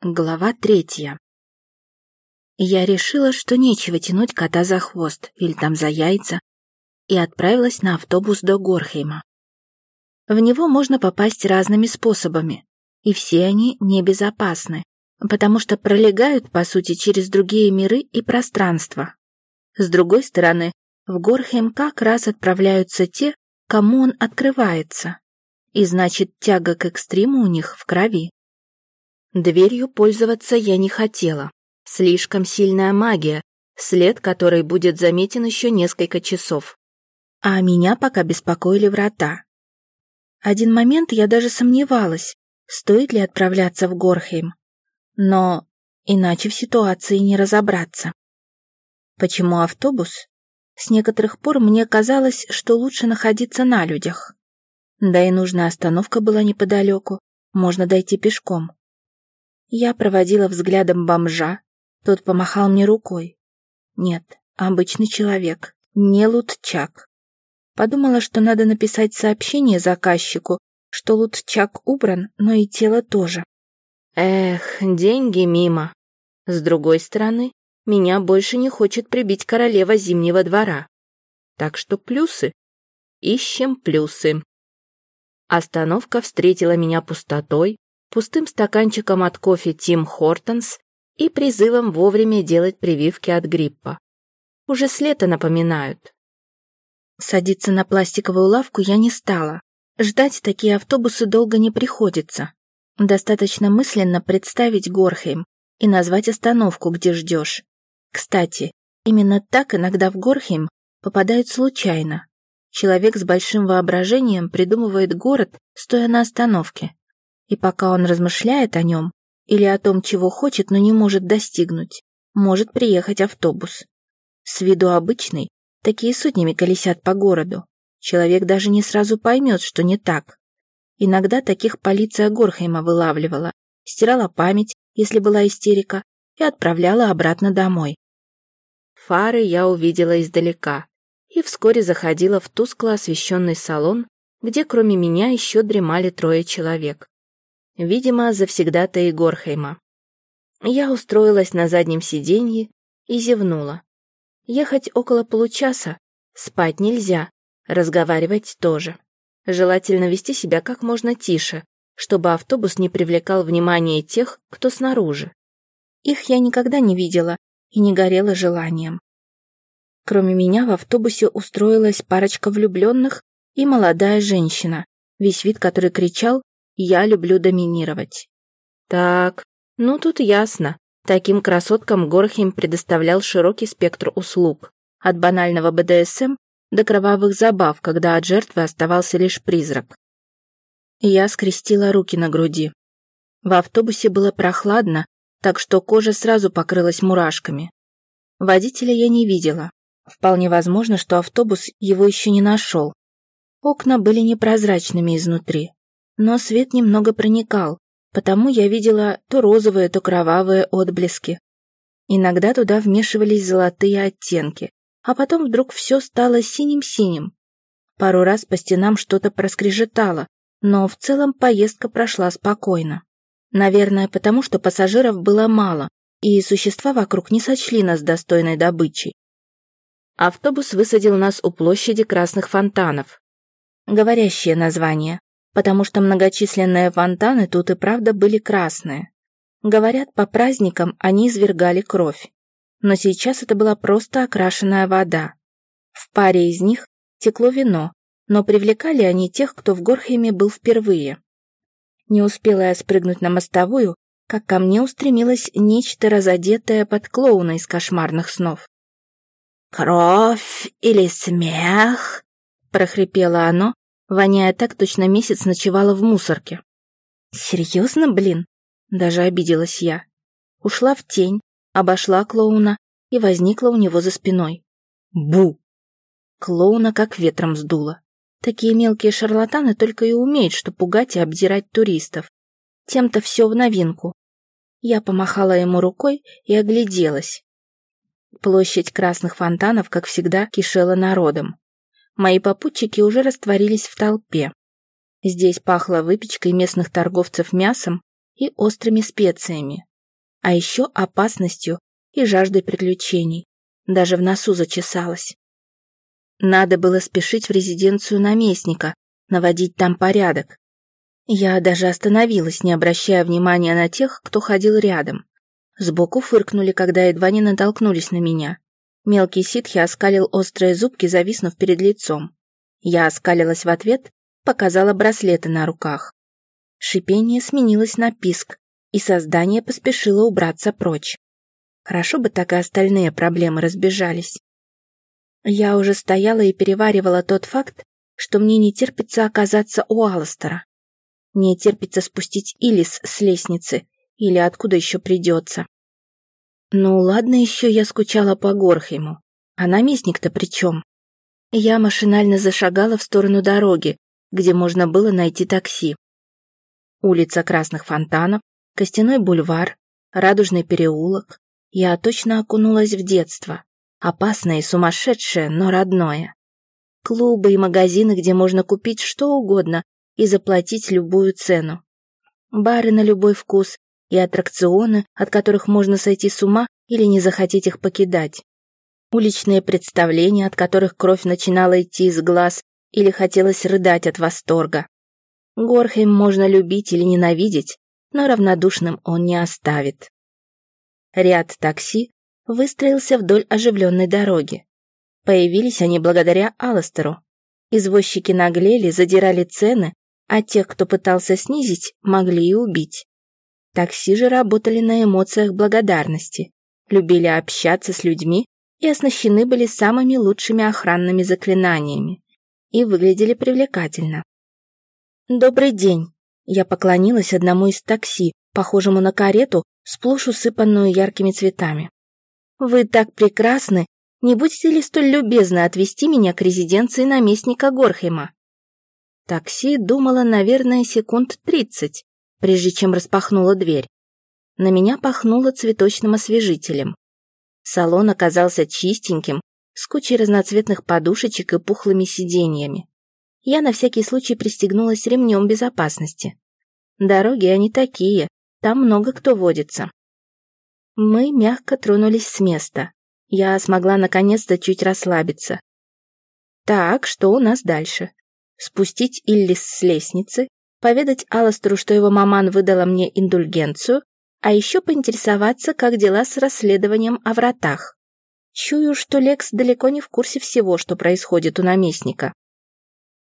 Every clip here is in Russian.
Глава третья. Я решила, что нечего тянуть кота за хвост или там за яйца, и отправилась на автобус до Горхейма. В него можно попасть разными способами, и все они небезопасны, потому что пролегают, по сути, через другие миры и пространства. С другой стороны, в Горхейм как раз отправляются те, кому он открывается, и значит, тяга к экстриму у них в крови. Дверью пользоваться я не хотела. Слишком сильная магия, след которой будет заметен еще несколько часов. А меня пока беспокоили врата. Один момент я даже сомневалась, стоит ли отправляться в Горхейм. Но иначе в ситуации не разобраться. Почему автобус? С некоторых пор мне казалось, что лучше находиться на людях. Да и нужная остановка была неподалеку, можно дойти пешком. Я проводила взглядом бомжа, тот помахал мне рукой. Нет, обычный человек, не лутчак. Подумала, что надо написать сообщение заказчику, что лутчак убран, но и тело тоже. Эх, деньги мимо. С другой стороны, меня больше не хочет прибить королева Зимнего двора. Так что плюсы. Ищем плюсы. Остановка встретила меня пустотой, пустым стаканчиком от кофе Тим Хортонс и призывом вовремя делать прививки от гриппа. Уже с лета напоминают. Садиться на пластиковую лавку я не стала. Ждать такие автобусы долго не приходится. Достаточно мысленно представить Горхейм и назвать остановку, где ждешь. Кстати, именно так иногда в Горхейм попадают случайно. Человек с большим воображением придумывает город, стоя на остановке. И пока он размышляет о нем или о том, чего хочет, но не может достигнуть, может приехать автобус. С виду обычный, такие сотнями колесят по городу. Человек даже не сразу поймет, что не так. Иногда таких полиция Горхейма вылавливала, стирала память, если была истерика, и отправляла обратно домой. Фары я увидела издалека и вскоре заходила в тускло освещенный салон, где кроме меня еще дремали трое человек. Видимо, завсегдата Горхейма. Я устроилась на заднем сиденье и зевнула. Ехать около получаса, спать нельзя, разговаривать тоже. Желательно вести себя как можно тише, чтобы автобус не привлекал внимание тех, кто снаружи. Их я никогда не видела и не горела желанием. Кроме меня в автобусе устроилась парочка влюбленных и молодая женщина, весь вид которой кричал я люблю доминировать. Так, ну тут ясно. Таким красоткам Горхим предоставлял широкий спектр услуг. От банального БДСМ до кровавых забав, когда от жертвы оставался лишь призрак. Я скрестила руки на груди. В автобусе было прохладно, так что кожа сразу покрылась мурашками. Водителя я не видела. Вполне возможно, что автобус его еще не нашел. Окна были непрозрачными изнутри но свет немного проникал, потому я видела то розовые, то кровавые отблески. Иногда туда вмешивались золотые оттенки, а потом вдруг все стало синим-синим. Пару раз по стенам что-то проскрежетало, но в целом поездка прошла спокойно. Наверное, потому что пассажиров было мало, и существа вокруг не сочли нас достойной добычей. Автобус высадил нас у площади красных фонтанов. Говорящее название потому что многочисленные фонтаны тут и правда были красные. Говорят, по праздникам они извергали кровь. Но сейчас это была просто окрашенная вода. В паре из них текло вино, но привлекали они тех, кто в Горхеме был впервые. Не успела я спрыгнуть на мостовую, как ко мне устремилось нечто разодетое под клоуна из кошмарных снов. «Кровь или смех?» — прохрипело оно, воняя так, точно месяц ночевала в мусорке. «Серьезно, блин?» — даже обиделась я. Ушла в тень, обошла клоуна и возникла у него за спиной. Бу! Клоуна как ветром сдуло. Такие мелкие шарлатаны только и умеют, что пугать и обдирать туристов. Тем-то все в новинку. Я помахала ему рукой и огляделась. Площадь красных фонтанов, как всегда, кишела народом. Мои попутчики уже растворились в толпе. Здесь пахло выпечкой местных торговцев мясом и острыми специями. а еще опасностью и жаждой приключений. Даже в носу зачесалась. Надо было спешить в резиденцию наместника, наводить там порядок. Я даже остановилась, не обращая внимания на тех, кто ходил рядом. Сбоку фыркнули, когда едва не натолкнулись на меня. Мелкий ситхи оскалил острые зубки, зависнув перед лицом. Я оскалилась в ответ, показала браслеты на руках. Шипение сменилось на писк, и создание поспешило убраться прочь. Хорошо бы так и остальные проблемы разбежались. Я уже стояла и переваривала тот факт, что мне не терпится оказаться у Алластера. Не терпится спустить Илис с лестницы, или откуда еще придется. Ну ладно, еще я скучала по Горхейму. А наместник-то при чем? Я машинально зашагала в сторону дороги, где можно было найти такси. Улица Красных Фонтанов, Костяной бульвар, Радужный переулок. Я точно окунулась в детство. Опасное и сумасшедшее, но родное. Клубы и магазины, где можно купить что угодно и заплатить любую цену. Бары на любой вкус и аттракционы, от которых можно сойти с ума или не захотеть их покидать. Уличные представления, от которых кровь начинала идти из глаз или хотелось рыдать от восторга. Горхейм можно любить или ненавидеть, но равнодушным он не оставит. Ряд такси выстроился вдоль оживленной дороги. Появились они благодаря Алластеру. Извозчики наглели, задирали цены, а тех, кто пытался снизить, могли и убить. Такси же работали на эмоциях благодарности, любили общаться с людьми и оснащены были самыми лучшими охранными заклинаниями и выглядели привлекательно. «Добрый день!» Я поклонилась одному из такси, похожему на карету, сплошь усыпанную яркими цветами. «Вы так прекрасны! Не будете ли столь любезны отвезти меня к резиденции наместника Горхема?» Такси думала, наверное, секунд тридцать, прежде чем распахнула дверь. На меня пахнуло цветочным освежителем. Салон оказался чистеньким, с кучей разноцветных подушечек и пухлыми сиденьями. Я на всякий случай пристегнулась ремнем безопасности. Дороги они такие, там много кто водится. Мы мягко тронулись с места. Я смогла наконец-то чуть расслабиться. Так, что у нас дальше? Спустить Иллис с лестницы, поведать Аластеру, что его маман выдала мне индульгенцию, а еще поинтересоваться, как дела с расследованием о вратах. Чую, что Лекс далеко не в курсе всего, что происходит у наместника.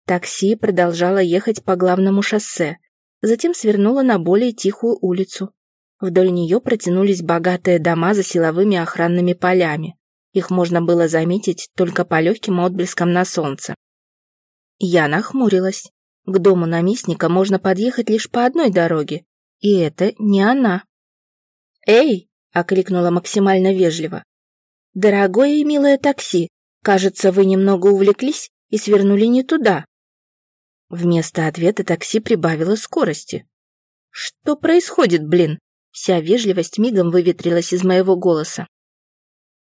Такси продолжало ехать по главному шоссе, затем свернуло на более тихую улицу. Вдоль нее протянулись богатые дома за силовыми охранными полями. Их можно было заметить только по легким отблескам на солнце. Я нахмурилась. К дому наместника можно подъехать лишь по одной дороге, и это не она. «Эй!» — окликнула максимально вежливо. «Дорогое и милое такси, кажется, вы немного увлеклись и свернули не туда». Вместо ответа такси прибавило скорости. «Что происходит, блин?» Вся вежливость мигом выветрилась из моего голоса.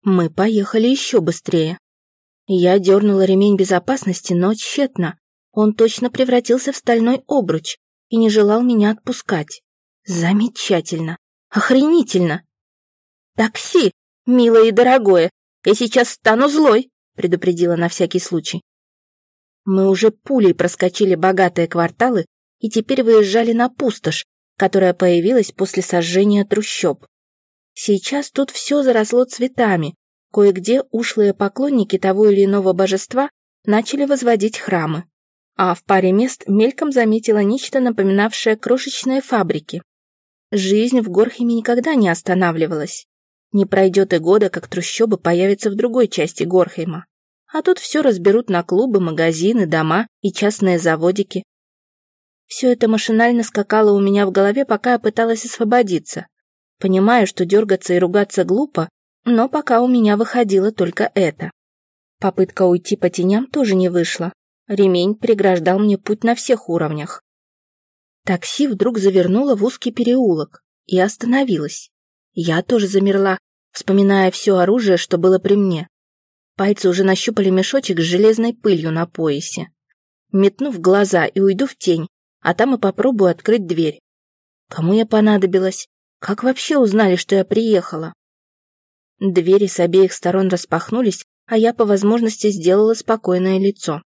Мы поехали еще быстрее. Я дернула ремень безопасности, но тщетно. Он точно превратился в стальной обруч и не желал меня отпускать. Замечательно. Охренительно. «Такси, милое и дорогое, я сейчас стану злой», предупредила на всякий случай. Мы уже пулей проскочили богатые кварталы и теперь выезжали на пустошь, которая появилась после сожжения трущоб. Сейчас тут все заросло цветами, кое-где ушлые поклонники того или иного божества начали возводить храмы, а в паре мест мельком заметила нечто напоминавшее крошечные фабрики. Жизнь в Горхеме никогда не останавливалась. Не пройдет и года, как трущобы появятся в другой части Горхейма. А тут все разберут на клубы, магазины, дома и частные заводики. Все это машинально скакало у меня в голове, пока я пыталась освободиться. Понимаю, что дергаться и ругаться глупо, но пока у меня выходило только это. Попытка уйти по теням тоже не вышла. Ремень преграждал мне путь на всех уровнях. Такси вдруг завернуло в узкий переулок и остановилось. Я тоже замерла, вспоминая все оружие, что было при мне. Пальцы уже нащупали мешочек с железной пылью на поясе. Метнув глаза и уйду в тень, а там и попробую открыть дверь. Кому я понадобилась? Как вообще узнали, что я приехала? Двери с обеих сторон распахнулись, а я по возможности сделала спокойное лицо.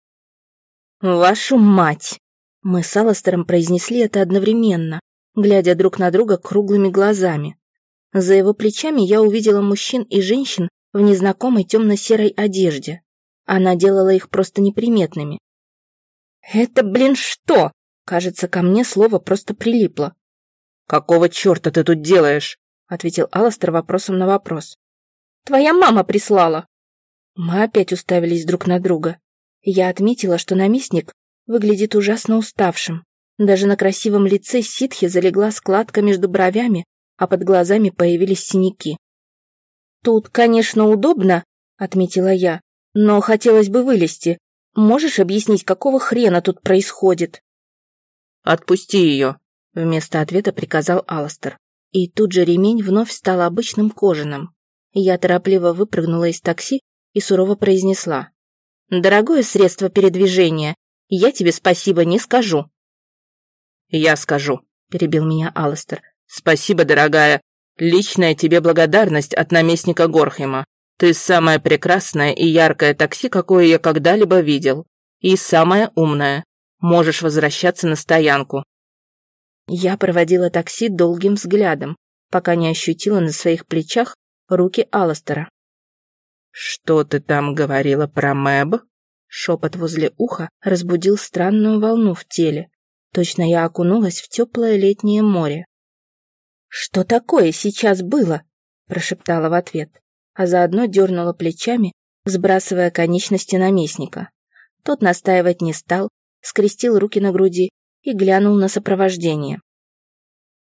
«Вашу мать!» Мы с Алластером произнесли это одновременно, глядя друг на друга круглыми глазами. За его плечами я увидела мужчин и женщин в незнакомой темно-серой одежде. Она делала их просто неприметными. «Это, блин, что?» Кажется, ко мне слово просто прилипло. «Какого черта ты тут делаешь?» ответил Алластер вопросом на вопрос. «Твоя мама прислала!» Мы опять уставились друг на друга. Я отметила, что наместник выглядит ужасно уставшим. Даже на красивом лице ситхи залегла складка между бровями, а под глазами появились синяки. «Тут, конечно, удобно», — отметила я, «но хотелось бы вылезти. Можешь объяснить, какого хрена тут происходит?» «Отпусти ее», — вместо ответа приказал Алластер. И тут же ремень вновь стал обычным кожаным. Я торопливо выпрыгнула из такси и сурово произнесла. «Дорогое средство передвижения, я тебе спасибо не скажу». «Я скажу», — перебил меня Алластер. «Спасибо, дорогая. Личная тебе благодарность от наместника Горхема. Ты самое прекрасное и яркое такси, какое я когда-либо видел. И самое умное. Можешь возвращаться на стоянку». Я проводила такси долгим взглядом, пока не ощутила на своих плечах руки Алластера. «Что ты там говорила про Мэб?» Шепот возле уха разбудил странную волну в теле. Точно я окунулась в теплое летнее море. «Что такое сейчас было?» – прошептала в ответ, а заодно дернула плечами, сбрасывая конечности наместника. Тот настаивать не стал, скрестил руки на груди и глянул на сопровождение.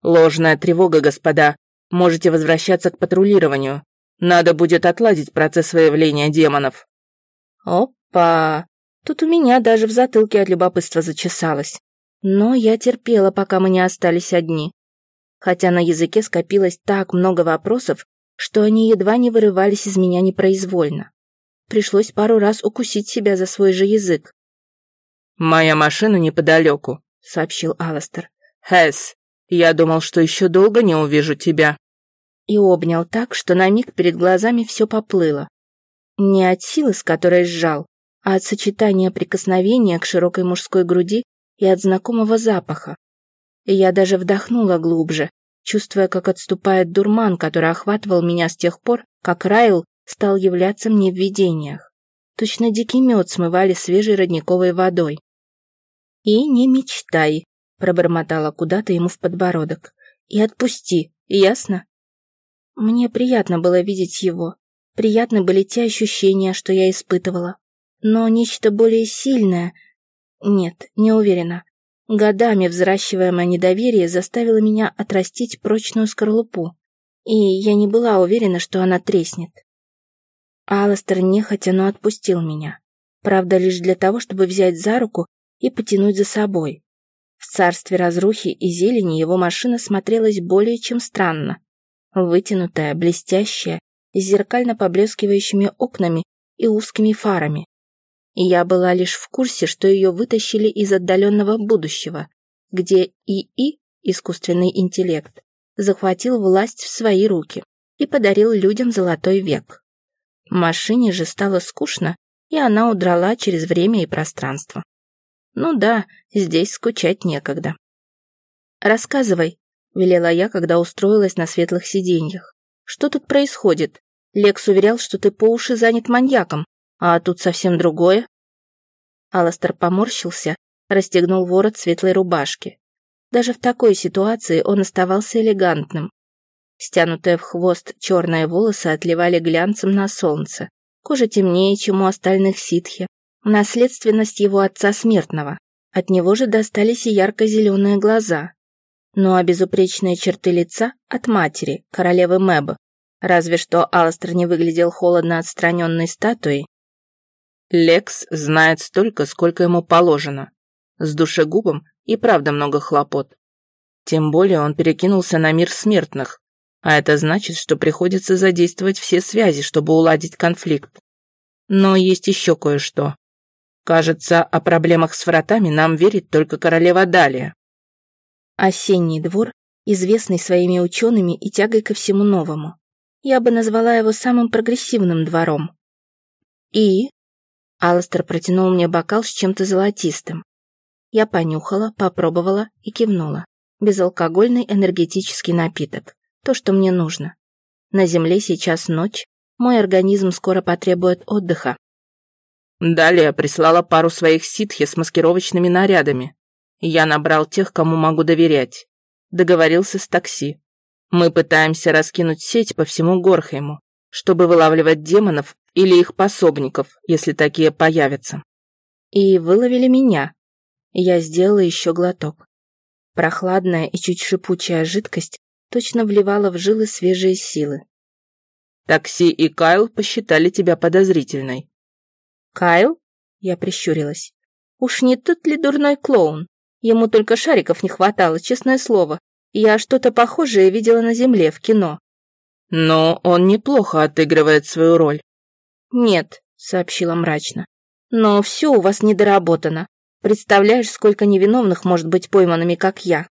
«Ложная тревога, господа. Можете возвращаться к патрулированию. Надо будет отладить процесс выявления демонов». «Опа! Тут у меня даже в затылке от любопытства зачесалось. Но я терпела, пока мы не остались одни. Хотя на языке скопилось так много вопросов, что они едва не вырывались из меня непроизвольно. Пришлось пару раз укусить себя за свой же язык. «Моя машина неподалеку», — сообщил Аластер. «Хэс, я думал, что еще долго не увижу тебя» и обнял так, что на миг перед глазами все поплыло. Не от силы, с которой сжал, а от сочетания прикосновения к широкой мужской груди и от знакомого запаха. Я даже вдохнула глубже, чувствуя, как отступает дурман, который охватывал меня с тех пор, как Райл стал являться мне в видениях. Точно дикий мед смывали свежей родниковой водой. «И не мечтай», — пробормотала куда-то ему в подбородок. «И отпусти, ясно?» Мне приятно было видеть его. Приятны были те ощущения, что я испытывала. Но нечто более сильное... Нет, не уверена. Годами взращиваемое недоверие заставило меня отрастить прочную скорлупу. И я не была уверена, что она треснет. Алластер нехотя, но отпустил меня. Правда, лишь для того, чтобы взять за руку и потянуть за собой. В царстве разрухи и зелени его машина смотрелась более чем странно вытянутая, блестящая, с зеркально поблескивающими окнами и узкими фарами. И я была лишь в курсе, что ее вытащили из отдаленного будущего, где ИИ, искусственный интеллект, захватил власть в свои руки и подарил людям золотой век. Машине же стало скучно, и она удрала через время и пространство. Ну да, здесь скучать некогда. «Рассказывай», велела я, когда устроилась на светлых сиденьях. «Что тут происходит? Лекс уверял, что ты по уши занят маньяком, а тут совсем другое». Аластер поморщился, расстегнул ворот светлой рубашки. Даже в такой ситуации он оставался элегантным. Стянутые в хвост черные волосы отливали глянцем на солнце. Кожа темнее, чем у остальных ситхи. Наследственность его отца смертного. От него же достались и ярко-зеленые глаза ну а безупречные черты лица от матери, королевы Мэб. Разве что Аластер не выглядел холодно отстраненной статуей. Лекс знает столько, сколько ему положено. С душегубом и правда много хлопот. Тем более он перекинулся на мир смертных, а это значит, что приходится задействовать все связи, чтобы уладить конфликт. Но есть еще кое-что. Кажется, о проблемах с вратами нам верит только королева Далия. Осенний двор известный своими учеными и тягой ко всему новому. Я бы назвала его самым прогрессивным двором. И... Алластер протянул мне бокал с чем-то золотистым. Я понюхала, попробовала и кивнула. Безалкогольный энергетический напиток. То, что мне нужно. На земле сейчас ночь, мой организм скоро потребует отдыха. Далее прислала пару своих ситхи с маскировочными нарядами. Я набрал тех, кому могу доверять. Договорился с такси. Мы пытаемся раскинуть сеть по всему Горхейму, чтобы вылавливать демонов или их пособников, если такие появятся. И выловили меня. Я сделала еще глоток. Прохладная и чуть шипучая жидкость точно вливала в жилы свежие силы. Такси и Кайл посчитали тебя подозрительной. Кайл? Я прищурилась. Уж не тот ли дурной клоун? Ему только шариков не хватало, честное слово. Я что-то похожее видела на земле в кино. Но он неплохо отыгрывает свою роль. Нет, сообщила мрачно. Но все у вас недоработано. Представляешь, сколько невиновных может быть пойманными, как я.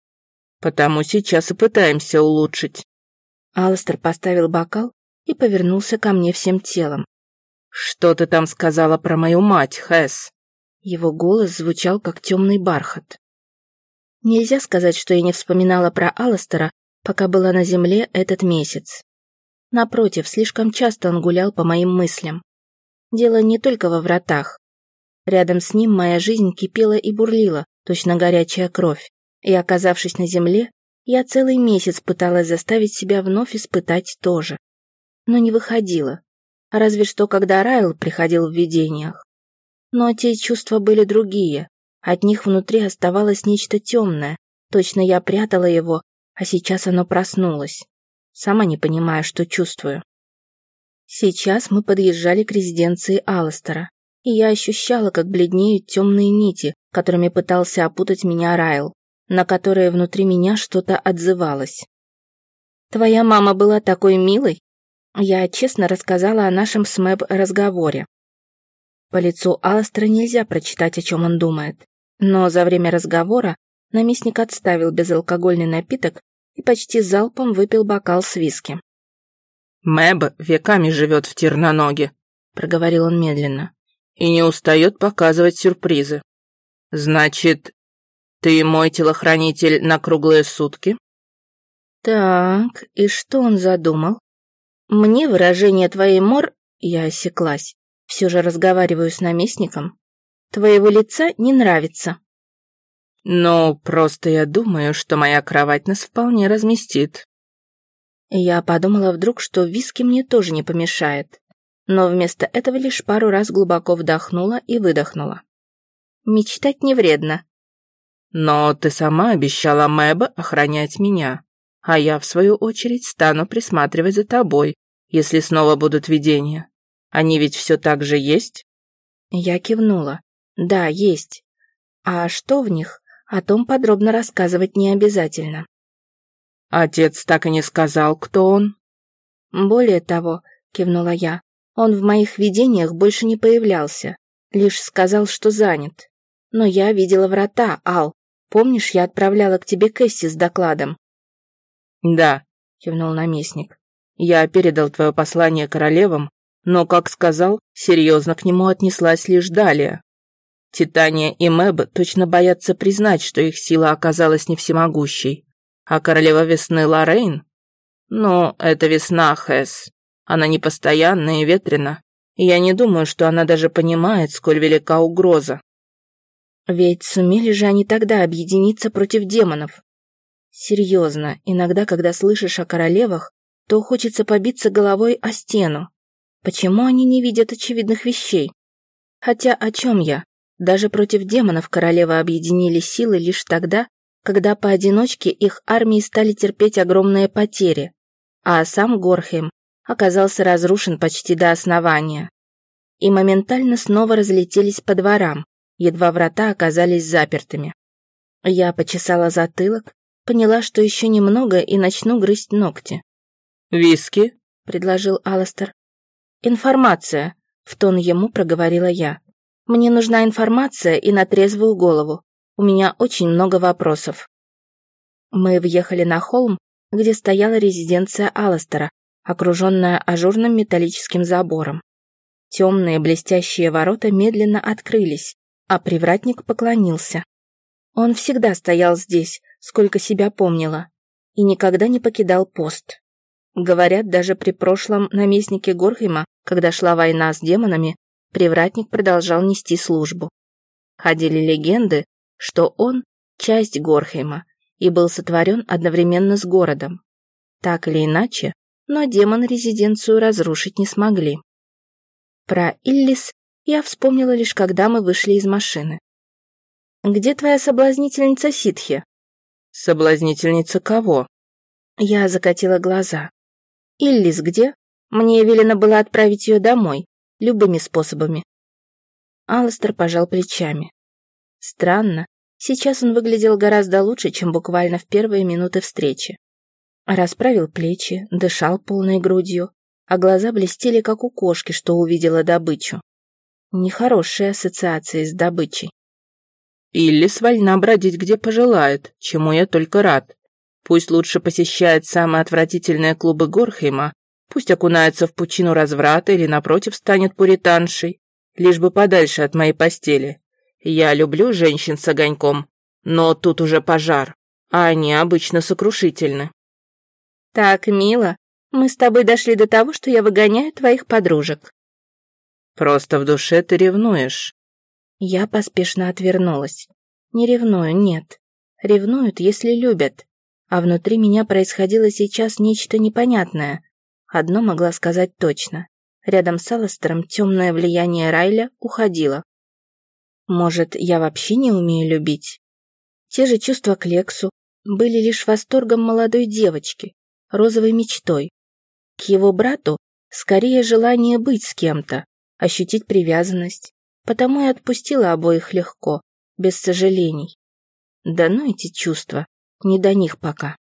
Потому сейчас и пытаемся улучшить. Алстер поставил бокал и повернулся ко мне всем телом. «Что ты там сказала про мою мать, Хэс?» Его голос звучал, как темный бархат. Нельзя сказать, что я не вспоминала про Алластера, пока была на земле этот месяц. Напротив, слишком часто он гулял по моим мыслям. Дело не только во вратах. Рядом с ним моя жизнь кипела и бурлила, точно горячая кровь. И, оказавшись на земле, я целый месяц пыталась заставить себя вновь испытать то же. Но не выходило. Разве что, когда Райл приходил в видениях. Но те чувства были другие, от них внутри оставалось нечто темное. Точно я прятала его, а сейчас оно проснулось. Сама не понимая, что чувствую. Сейчас мы подъезжали к резиденции Алластера, и я ощущала, как бледнеют темные нити, которыми пытался опутать меня Райл, на которые внутри меня что-то отзывалось. «Твоя мама была такой милой?» Я честно рассказала о нашем с Мэб разговоре. По лицу Алластера нельзя прочитать, о чем он думает. Но за время разговора наместник отставил безалкогольный напиток и почти залпом выпил бокал с виски. «Мэб веками живет в Терноноге», — проговорил он медленно, «и не устает показывать сюрпризы. Значит, ты мой телохранитель на круглые сутки?» «Так, и что он задумал? Мне выражение твоей мор...» Я осеклась. Все же разговариваю с наместником твоего лица не нравится». «Ну, просто я думаю, что моя кровать нас вполне разместит». Я подумала вдруг, что виски мне тоже не помешает, но вместо этого лишь пару раз глубоко вдохнула и выдохнула. Мечтать не вредно. «Но ты сама обещала Мэб охранять меня, а я, в свою очередь, стану присматривать за тобой, если снова будут видения. Они ведь все так же есть?» Я кивнула. Да, есть. А что в них, о том подробно рассказывать не обязательно. Отец так и не сказал, кто он? Более того, кивнула я, он в моих видениях больше не появлялся, лишь сказал, что занят. Но я видела врата, Ал. Помнишь, я отправляла к тебе Кэсси с докладом? Да, кивнул наместник. Я передал твое послание королевам, но, как сказал, серьезно к нему отнеслась лишь далее. Титания и Мэб точно боятся признать, что их сила оказалась не всемогущей. А королева весны Лоррейн? Ну, это весна, Хэс. Она непостоянна и ветрена. И я не думаю, что она даже понимает, сколь велика угроза. Ведь сумели же они тогда объединиться против демонов. Серьезно, иногда, когда слышишь о королевах, то хочется побиться головой о стену. Почему они не видят очевидных вещей? Хотя о чем я? Даже против демонов королевы объединили силы лишь тогда, когда поодиночке их армии стали терпеть огромные потери, а сам Горхейм оказался разрушен почти до основания. И моментально снова разлетелись по дворам, едва врата оказались запертыми. Я почесала затылок, поняла, что еще немного и начну грызть ногти. «Виски?» — предложил Аластер. «Информация», — в тон ему проговорила я. Мне нужна информация и на трезвую голову. У меня очень много вопросов. Мы въехали на холм, где стояла резиденция Алластера, окруженная ажурным металлическим забором. Темные блестящие ворота медленно открылись, а привратник поклонился. Он всегда стоял здесь, сколько себя помнила, и никогда не покидал пост. Говорят, даже при прошлом наместнике Горхема, когда шла война с демонами, привратник продолжал нести службу. Ходили легенды, что он – часть Горхема и был сотворен одновременно с городом. Так или иначе, но демон резиденцию разрушить не смогли. Про Иллис я вспомнила лишь, когда мы вышли из машины. «Где твоя соблазнительница Ситхи?» «Соблазнительница кого?» Я закатила глаза. «Иллис где? Мне велено было отправить ее домой, любыми способами». Алластер пожал плечами. Странно, сейчас он выглядел гораздо лучше, чем буквально в первые минуты встречи. Расправил плечи, дышал полной грудью, а глаза блестели, как у кошки, что увидела добычу. Нехорошие ассоциации с добычей. Иллис вольна бродить где пожелает, чему я только рад. Пусть лучше посещает самые отвратительные клубы Горхейма, пусть окунается в пучину разврата или, напротив, станет пуританшей, лишь бы подальше от моей постели. Я люблю женщин с огоньком, но тут уже пожар, а они обычно сокрушительны. Так, мило, мы с тобой дошли до того, что я выгоняю твоих подружек. Просто в душе ты ревнуешь. Я поспешно отвернулась. Не ревную, нет. Ревнуют, если любят. А внутри меня происходило сейчас нечто непонятное. Одно могла сказать точно. Рядом с Алластером темное влияние Райля уходило. Может, я вообще не умею любить? Те же чувства к Лексу были лишь восторгом молодой девочки, розовой мечтой. К его брату скорее желание быть с кем-то, ощутить привязанность, потому и отпустила обоих легко, без сожалений. Да ну эти чувства, не до них пока.